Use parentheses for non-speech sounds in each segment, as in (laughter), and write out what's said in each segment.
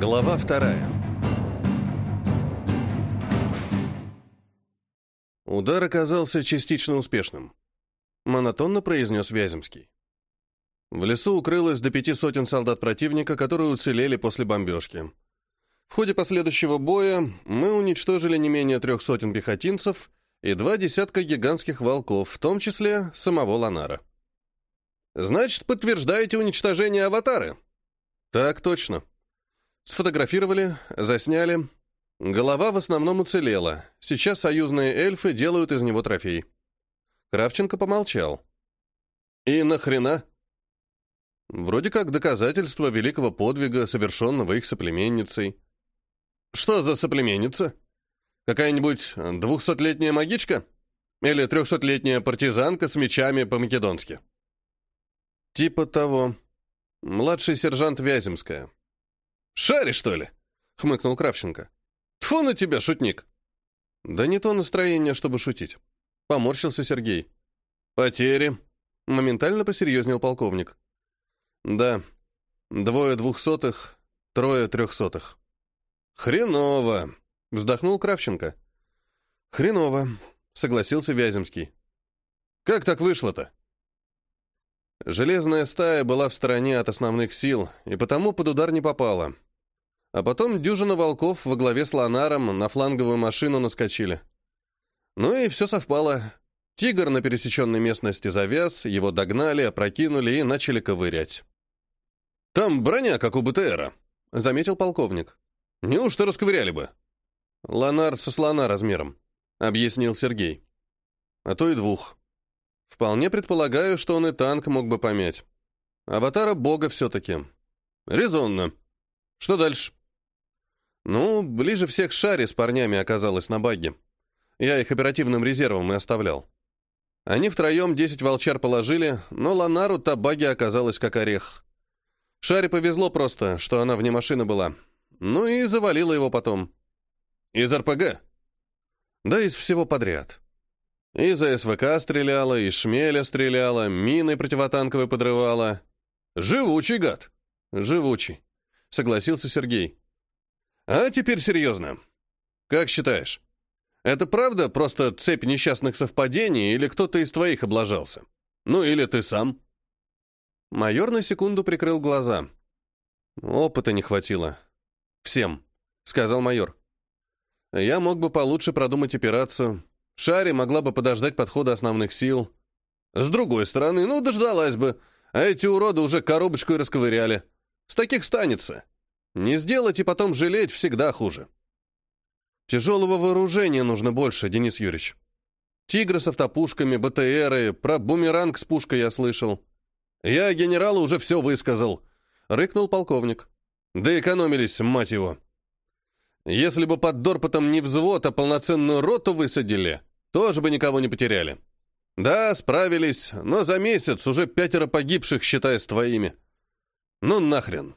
Глава вторая. Удар оказался частично успешным. Монотонно произнес Вяземский. В лесу укрылось до пяти сотен солдат противника, которые уцелели после бомбежки. В ходе последующего боя мы уничтожили не менее трех сотен пехотинцев и два десятка гигантских волков, в том числе самого Ланара. «Значит, подтверждаете уничтожение аватары?» «Так точно», Сфотографировали, засняли. Голова в основном уцелела. Сейчас союзные эльфы делают из него трофей. Кравченко помолчал. «И нахрена?» Вроде как доказательство великого подвига, совершенного их соплеменницей. «Что за соплеменница? Какая-нибудь двухсотлетняя магичка? Или трехсотлетняя партизанка с мечами по-македонски?» «Типа того. Младший сержант Вяземская». «Шаришь, что ли?» — хмыкнул Кравченко. «Тьфу на тебя, шутник!» «Да не то настроение, чтобы шутить». Поморщился Сергей. «Потери». Моментально посерьезнел полковник. «Да. Двое двухсотых, трое трехсотых». «Хреново!» — вздохнул Кравченко. «Хреново», — согласился Вяземский. «Как так вышло-то?» Железная стая была в стороне от основных сил, и потому под удар не попала. А потом дюжина волков во главе с Ланаром на фланговую машину наскочили. Ну и все совпало. Тигр на пересеченной местности завяз, его догнали, опрокинули и начали ковырять. «Там броня, как у БТРа», — заметил полковник. «Неужто расковыряли бы?» «Ланар со слона размером», — объяснил Сергей. «А то и двух». Вполне предполагаю, что он и танк мог бы помять. Аватара бога все-таки. Резонно. Что дальше? Ну, ближе всех Шари с парнями оказалось на баге. Я их оперативным резервом и оставлял. Они втроем десять волчар положили, но Ланару та баги оказалась как орех. Шаре повезло просто, что она вне машины была. Ну и завалила его потом. Из РПГ? Да из всего подряд. Из СВК стреляла, из шмеля стреляла, мины противотанковые подрывала. Живучий гад. Живучий, согласился Сергей. А теперь серьезно. Как считаешь, это правда просто цепь несчастных совпадений или кто-то из твоих облажался? Ну или ты сам? Майор на секунду прикрыл глаза. Опыта не хватило. Всем, сказал майор. Я мог бы получше продумать операцию, Шари могла бы подождать подхода основных сил. С другой стороны, ну, дождалась бы. А эти уроды уже коробочку и расковыряли. С таких станется. Не сделать и потом жалеть всегда хуже. Тяжелого вооружения нужно больше, Денис Юрьевич. Тигры с автопушками, БТРы, про бумеранг с пушкой я слышал. Я генералу уже все высказал, рыкнул полковник. Да экономились, мать его. Если бы под Дорпотом не взвод, а полноценную роту высадили, тоже бы никого не потеряли. Да, справились, но за месяц уже пятеро погибших, считая с твоими. Ну нахрен.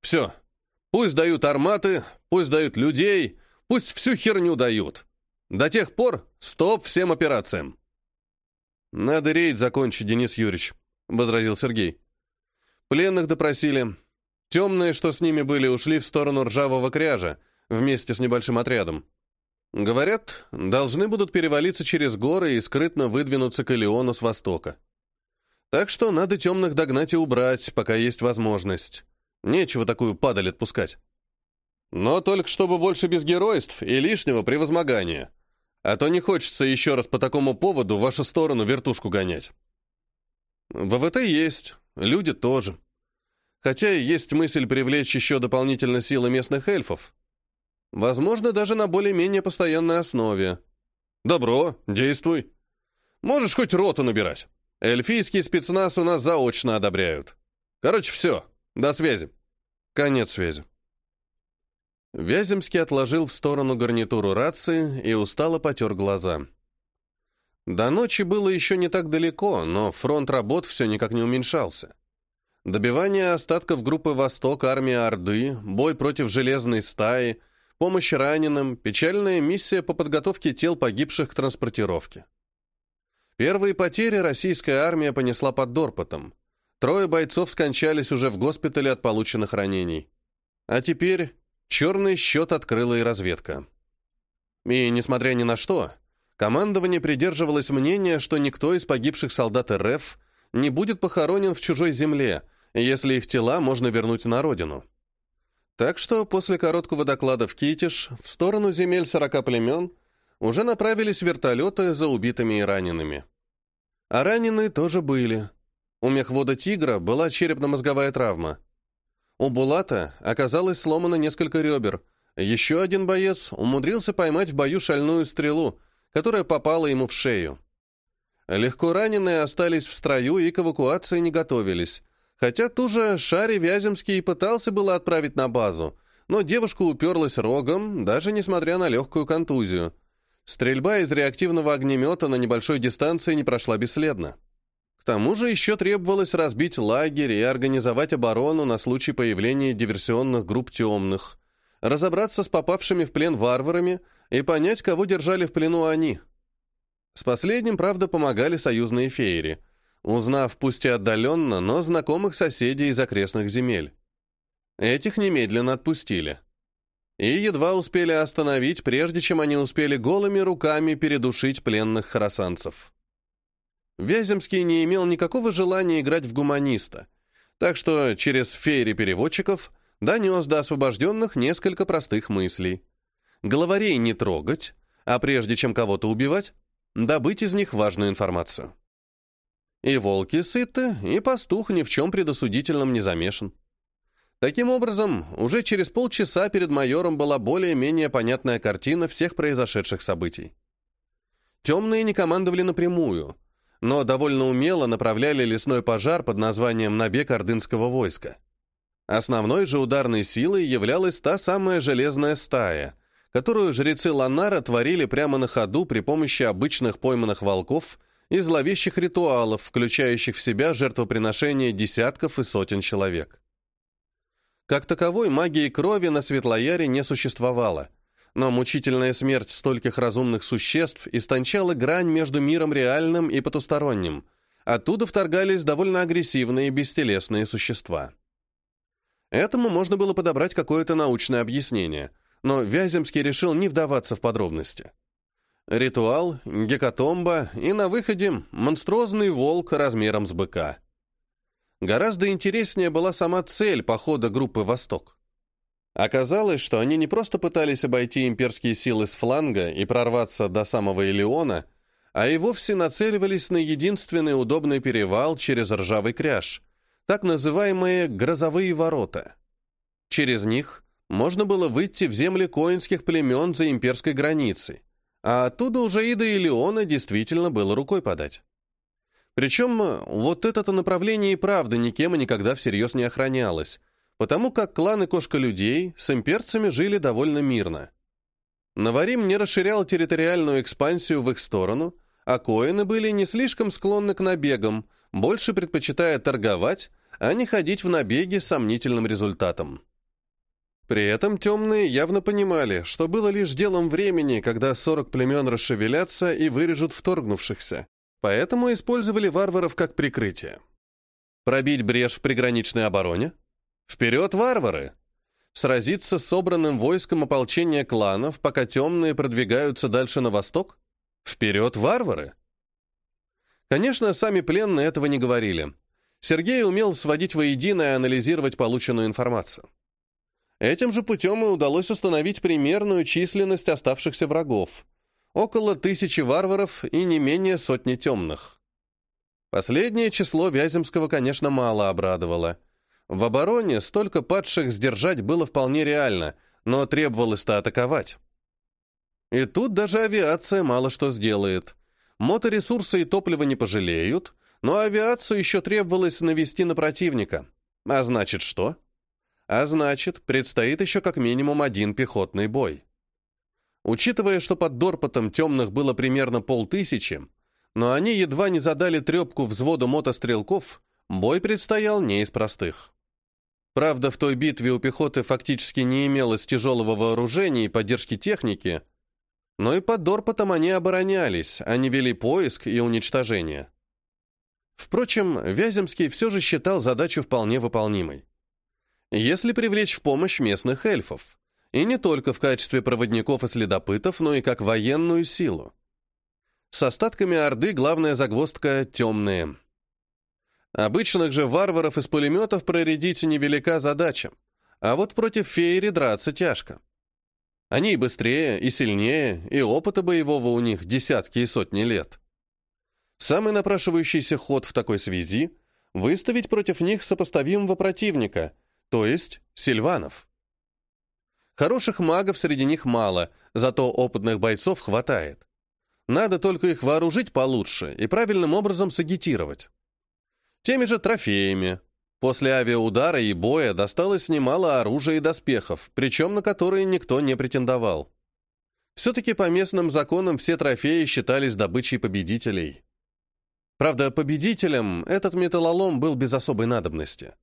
Все. Пусть дают арматы, пусть дают людей, пусть всю херню дают. До тех пор стоп всем операциям. Надо рейд закончить, Денис Юрьевич, возразил Сергей. Пленных допросили. Темные, что с ними были, ушли в сторону ржавого кряжа, вместе с небольшим отрядом. Говорят, должны будут перевалиться через горы и скрытно выдвинуться к Элеону с востока. Так что надо темных догнать и убрать, пока есть возможность. Нечего такую падаль отпускать. Но только чтобы больше без геройств и лишнего превозмогания. А то не хочется еще раз по такому поводу в вашу сторону вертушку гонять. ВВТ есть, люди тоже. Хотя и есть мысль привлечь еще дополнительно силы местных эльфов. Возможно, даже на более-менее постоянной основе. Добро, действуй. Можешь хоть роту набирать. Эльфийский спецназ у нас заочно одобряют. Короче, все. До связи. Конец связи. Вяземский отложил в сторону гарнитуру рации и устало потер глаза. До ночи было еще не так далеко, но фронт работ все никак не уменьшался. Добивание остатков группы «Восток» армии Орды, бой против железной стаи — помощь раненым, печальная миссия по подготовке тел погибших к транспортировке. Первые потери российская армия понесла под Дорпотом. Трое бойцов скончались уже в госпитале от полученных ранений. А теперь черный счет открыла и разведка. И, несмотря ни на что, командование придерживалось мнения, что никто из погибших солдат РФ не будет похоронен в чужой земле, если их тела можно вернуть на родину. Так что после короткого доклада в Китиш в сторону земель сорока племен уже направились вертолеты за убитыми и ранеными. А раненые тоже были. У мехвода «Тигра» была черепно-мозговая травма. У Булата оказалось сломано несколько ребер. Еще один боец умудрился поймать в бою шальную стрелу, которая попала ему в шею. Легко раненые остались в строю и к эвакуации не готовились, Хотя ту же Шари Вяземский пытался было отправить на базу, но девушка уперлась рогом, даже несмотря на легкую контузию. Стрельба из реактивного огнемета на небольшой дистанции не прошла бесследно. К тому же еще требовалось разбить лагерь и организовать оборону на случай появления диверсионных групп темных, разобраться с попавшими в плен варварами и понять, кого держали в плену они. С последним, правда, помогали союзные феери – узнав пусть и отдаленно, но знакомых соседей из окрестных земель. Этих немедленно отпустили. И едва успели остановить, прежде чем они успели голыми руками передушить пленных хоросанцев. Вяземский не имел никакого желания играть в гуманиста, так что через фейри-переводчиков донес до освобожденных несколько простых мыслей. Главарей не трогать, а прежде чем кого-то убивать, добыть из них важную информацию. И волки сыты, и пастух ни в чем предосудительном не замешан. Таким образом, уже через полчаса перед майором была более-менее понятная картина всех произошедших событий. Темные не командовали напрямую, но довольно умело направляли лесной пожар под названием «Набег ордынского войска». Основной же ударной силой являлась та самая железная стая, которую жрецы Ланара творили прямо на ходу при помощи обычных пойманных волков – и зловещих ритуалов, включающих в себя жертвоприношение десятков и сотен человек. Как таковой магии крови на Светлояре не существовало, но мучительная смерть стольких разумных существ истончала грань между миром реальным и потусторонним. Оттуда вторгались довольно агрессивные бестелесные существа. Этому можно было подобрать какое-то научное объяснение, но Вяземский решил не вдаваться в подробности. Ритуал, гекатомба и на выходе монструозный волк размером с быка. Гораздо интереснее была сама цель похода группы «Восток». Оказалось, что они не просто пытались обойти имперские силы с фланга и прорваться до самого Элеона, а и вовсе нацеливались на единственный удобный перевал через ржавый кряж, так называемые «грозовые ворота». Через них можно было выйти в земли коинских племен за имперской границей, а оттуда уже и до Илеона действительно было рукой подать. Причем вот это-то направление и правда никем и никогда всерьез не охранялось, потому как кланы кошка-людей с имперцами жили довольно мирно. Наварим не расширял территориальную экспансию в их сторону, а коины были не слишком склонны к набегам, больше предпочитая торговать, а не ходить в набеги с сомнительным результатом. При этом темные явно понимали, что было лишь делом времени, когда 40 племен расшевелятся и вырежут вторгнувшихся, поэтому использовали варваров как прикрытие. Пробить брешь в приграничной обороне? Вперед, варвары! Сразиться с собранным войском ополчения кланов, пока темные продвигаются дальше на восток? Вперед, варвары! Конечно, сами пленные этого не говорили. Сергей умел сводить воедино и анализировать полученную информацию. Этим же путем и удалось установить примерную численность оставшихся врагов. Около тысячи варваров и не менее сотни темных. Последнее число Вяземского, конечно, мало обрадовало. В обороне столько падших сдержать было вполне реально, но требовалось-то атаковать. И тут даже авиация мало что сделает. Моторесурсы и топливо не пожалеют, но авиацию еще требовалось навести на противника. А значит что? А значит, предстоит еще как минимум один пехотный бой. Учитывая, что под Дорпотом темных было примерно полтысячи, но они едва не задали трепку взводу мотострелков, бой предстоял не из простых. Правда, в той битве у пехоты фактически не имелось тяжелого вооружения и поддержки техники, но и под Дорпотом они оборонялись, они вели поиск и уничтожение. Впрочем, Вяземский все же считал задачу вполне выполнимой если привлечь в помощь местных эльфов. И не только в качестве проводников и следопытов, но и как военную силу. С остатками Орды главная загвоздка — темные. Обычных же варваров из пулеметов проредить невелика задача, а вот против феери драться тяжко. Они и быстрее, и сильнее, и опыта боевого у них десятки и сотни лет. Самый напрашивающийся ход в такой связи — выставить против них сопоставимого противника, то есть Сильванов. Хороших магов среди них мало, зато опытных бойцов хватает. Надо только их вооружить получше и правильным образом сагитировать. Теми же трофеями. После авиаудара и боя досталось немало оружия и доспехов, причем на которые никто не претендовал. Все-таки по местным законам все трофеи считались добычей победителей. Правда, победителем этот металлолом был без особой надобности.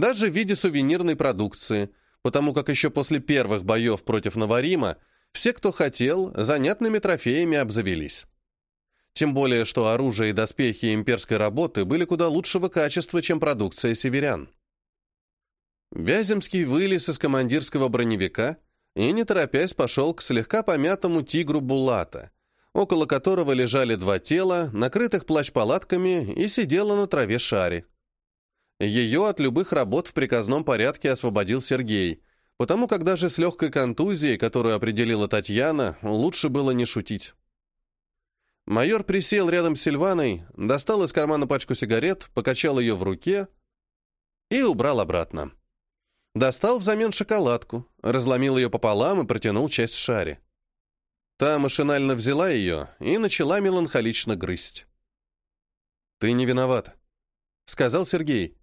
Даже в виде сувенирной продукции, потому как еще после первых боев против Наварима все, кто хотел, занятными трофеями обзавелись. Тем более, что оружие и доспехи имперской работы были куда лучшего качества, чем продукция северян. Вяземский вылез из командирского броневика и, не торопясь, пошел к слегка помятому тигру Булата, около которого лежали два тела, накрытых плащ-палатками, и сидела на траве шари. Ее от любых работ в приказном порядке освободил Сергей, потому как даже с легкой контузией, которую определила Татьяна, лучше было не шутить. Майор присел рядом с Сильваной, достал из кармана пачку сигарет, покачал ее в руке и убрал обратно. Достал взамен шоколадку, разломил ее пополам и протянул часть шаре. Та машинально взяла ее и начала меланхолично грызть. «Ты не виновата», — сказал Сергей.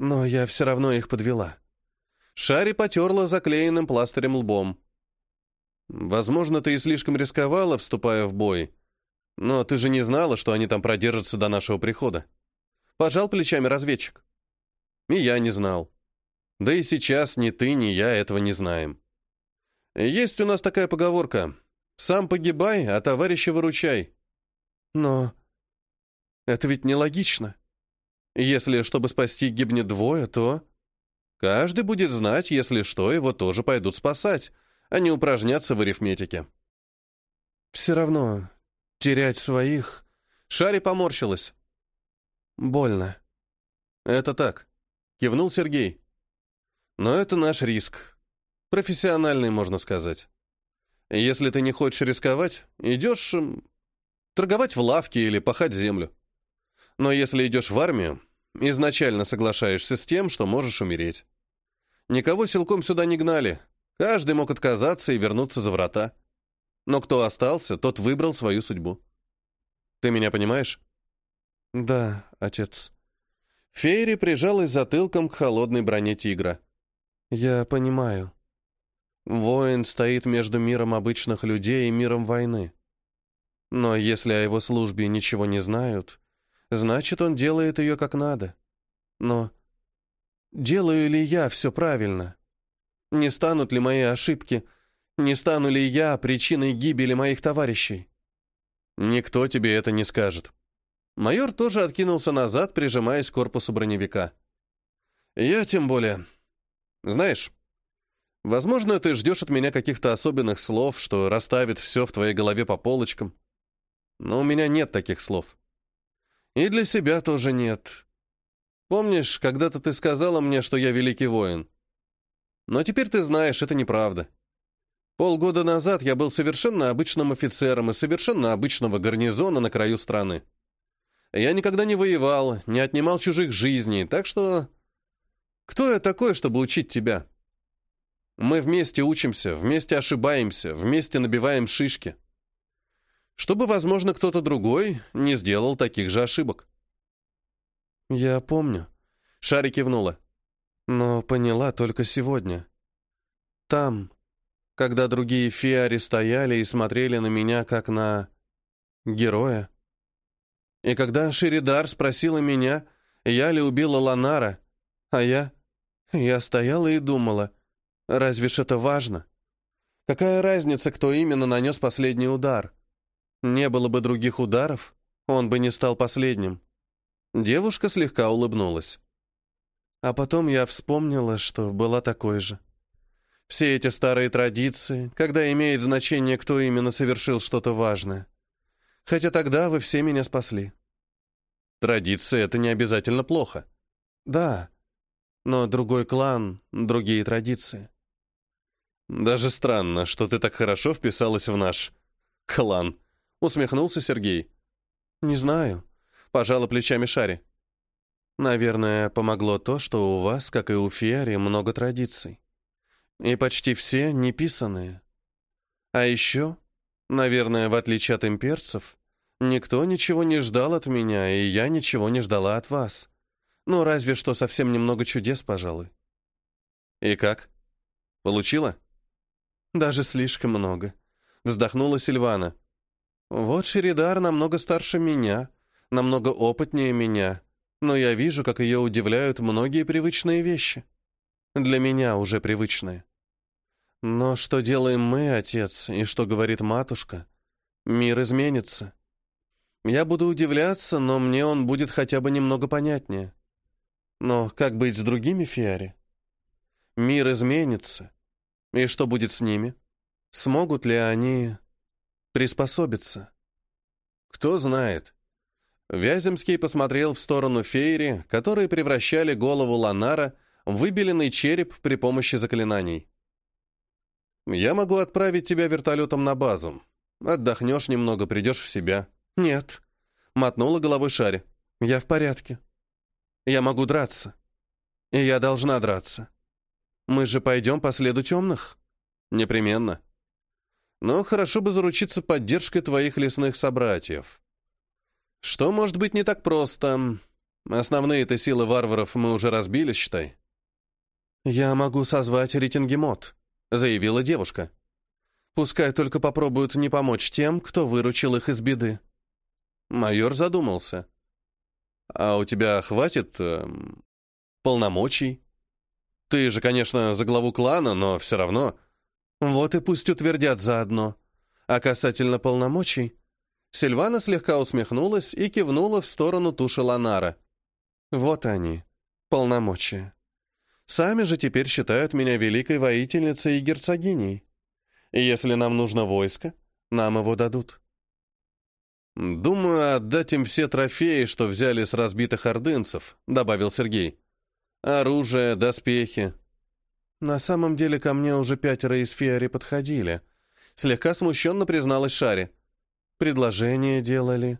«Но я все равно их подвела». Шари потерла заклеенным пластырем лбом. «Возможно, ты и слишком рисковала, вступая в бой, но ты же не знала, что они там продержатся до нашего прихода». Пожал плечами разведчик. «И я не знал. Да и сейчас ни ты, ни я этого не знаем. Есть у нас такая поговорка сам погибай, а товарища выручай. Но это ведь нелогично. Если, чтобы спасти, гибнет двое, то... Каждый будет знать, если что, его тоже пойдут спасать, а не упражняться в арифметике. Все равно, терять своих... Шари поморщилась. Больно. Это так, кивнул Сергей. Но это наш риск. Профессиональный, можно сказать. Если ты не хочешь рисковать, идешь торговать в лавке или пахать землю. Но если идешь в армию, изначально соглашаешься с тем, что можешь умереть. Никого силком сюда не гнали. Каждый мог отказаться и вернуться за врата. Но кто остался, тот выбрал свою судьбу. Ты меня понимаешь? Да, отец. Фейри прижалась затылком к холодной броне тигра. Я понимаю. Воин стоит между миром обычных людей и миром войны. Но если о его службе ничего не знают, значит, он делает ее как надо. Но делаю ли я все правильно? Не станут ли мои ошибки, не стану ли я причиной гибели моих товарищей? Никто тебе это не скажет. Майор тоже откинулся назад, прижимаясь к корпусу броневика. Я тем более. Знаешь, Возможно, ты ждешь от меня каких-то особенных слов, что расставит все в твоей голове по полочкам. Но у меня нет таких слов. И для себя тоже нет. Помнишь, когда-то ты сказала мне, что я великий воин? Но теперь ты знаешь, это неправда. Полгода назад я был совершенно обычным офицером из совершенно обычного гарнизона на краю страны. Я никогда не воевал, не отнимал чужих жизней, так что... Кто я такой, чтобы учить тебя?» Мы вместе учимся, вместе ошибаемся, вместе набиваем шишки. Чтобы, возможно, кто-то другой не сделал таких же ошибок. Я помню. Шари кивнула. Но поняла только сегодня. Там, когда другие фиари стояли и смотрели на меня, как на... героя. И когда Шеридар спросила меня, я ли убила Ланара, а я... Я стояла и думала — Разве ж это важно? Какая разница, кто именно нанес последний удар? Не было бы других ударов, он бы не стал последним. Девушка слегка улыбнулась. А потом я вспомнила, что была такой же. Все эти старые традиции, когда имеет значение, кто именно совершил что-то важное. Хотя тогда вы все меня спасли. Традиции — это не обязательно плохо. Да, но другой клан, другие традиции. Даже странно, что ты так хорошо вписалась в наш клан, усмехнулся Сергей. Не знаю, пожала плечами Шари. Наверное, помогло то, что у вас, как и у Фиари, много традиций. И почти все неписанные. А еще, наверное, в отличие от имперцев, никто ничего не ждал от меня, и я ничего не ждала от вас. Ну, разве что совсем немного чудес, пожалуй. И как? Получила? Даже слишком много. Вздохнула Сильвана. Вот Шеридар намного старше меня, намного опытнее меня, но я вижу, как ее удивляют многие привычные вещи. Для меня уже привычные. Но что делаем мы, отец, и что говорит матушка? Мир изменится. Я буду удивляться, но мне он будет хотя бы немного понятнее. Но как быть с другими Фиари? Мир изменится. И что будет с ними? Смогут ли они приспособиться? Кто знает. Вяземский посмотрел в сторону Фейри, которые превращали голову Ланара в выбеленный череп при помощи заклинаний. «Я могу отправить тебя вертолетом на базу. Отдохнешь немного, придешь в себя». «Нет», — мотнула головой Шари. «Я в порядке. Я могу драться. И я должна драться. Мы же пойдем по следу темных?» «Непременно. Но хорошо бы заручиться поддержкой твоих лесных собратьев. Что может быть не так просто? Основные-то силы варваров мы уже разбили, считай». «Я могу созвать Ритингемот», заявила девушка. Пускай только попробуют не помочь тем, кто выручил их из беды. Майор задумался. А у тебя хватит э, полномочий? Ты же, конечно, за главу клана, но все равно. Вот и пусть утвердят заодно. А касательно полномочий... Сильвана слегка усмехнулась и кивнула в сторону туши Ланара. Вот они, полномочия. Сами же теперь считают меня великой воительницей и герцогиней. И если нам нужно войско, нам его дадут. «Думаю, отдать им все трофеи, что взяли с разбитых ордынцев», — добавил Сергей. «Оружие, доспехи». На самом деле ко мне уже пятеро из Фиари подходили. Слегка смущенно призналась Шари. Предложение делали.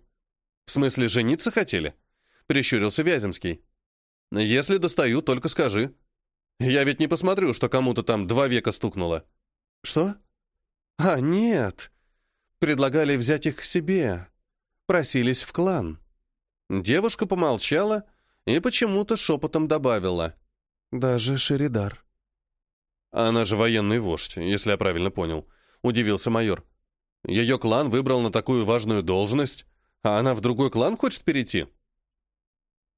«В смысле, жениться хотели?» — прищурился Вяземский. «Если достаю, только скажи», я ведь не посмотрю, что кому-то там два века стукнуло. Что? А, нет. Предлагали взять их к себе. Просились в клан. Девушка помолчала и почему-то шепотом добавила. Даже Шеридар. Она же военный вождь, если я правильно понял. Удивился майор. Ее клан выбрал на такую важную должность, а она в другой клан хочет перейти?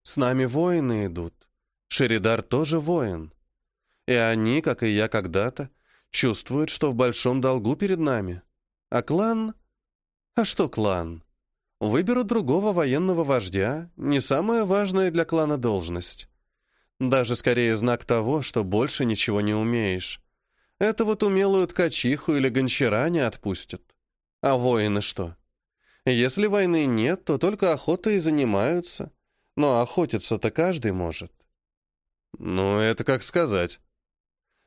С нами воины идут. Шеридар тоже воин. И они, как и я когда-то, чувствуют, что в большом долгу перед нами. А клан? А что клан? Выберут другого военного вождя, не самая важная для клана должность. Даже скорее знак того, что больше ничего не умеешь. Это вот умелую ткачиху или гончара не отпустят. А воины что? Если войны нет, то только охотой и занимаются. Но охотиться-то каждый может. Ну, это как сказать.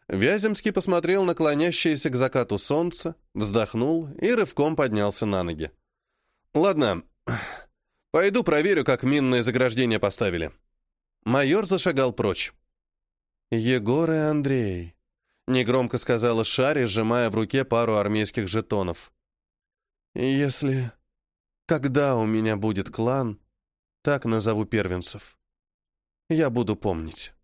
Вяземский посмотрел на клонящееся к закату солнце, вздохнул и рывком поднялся на ноги. «Ладно, (clears throat) пойду проверю, как минное заграждение поставили». Майор зашагал прочь. «Егор и Андрей», — негромко сказала Шари, сжимая в руке пару армейских жетонов. «Если... Когда у меня будет клан, так назову первенцев. Я буду помнить».